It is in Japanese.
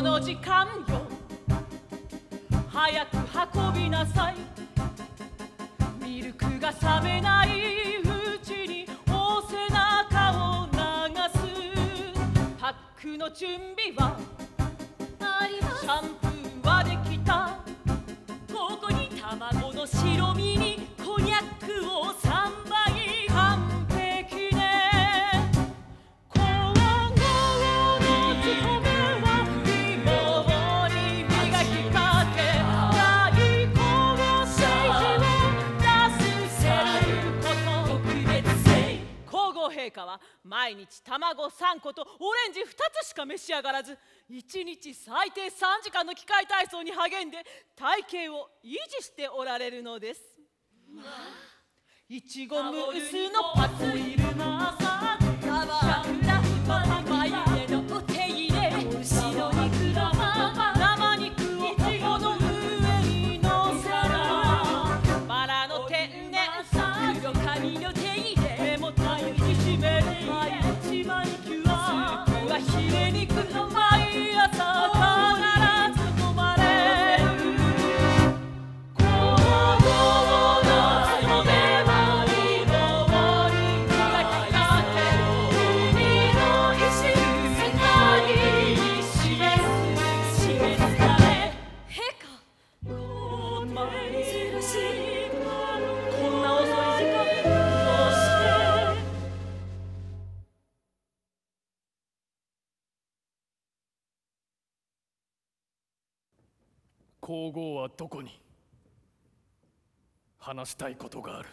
この時間よ。早く運びなさい。ミルクが冷めないうちにお背中を流す。パックの準備は。シャンプーはできた。ここに卵の白身。陛下は毎日卵3個とオレンジ2つしか召し上がらず1日最低3時間の機械体操に励んで体型を維持しておられるのです。まあいちごムースのパツイルマーサーシャクラフト眉毛のお手入れ後ろに黒ま生肉をいちごの上に乗せるバラの天然黒髪の手皇后はどこに？話したいことがある。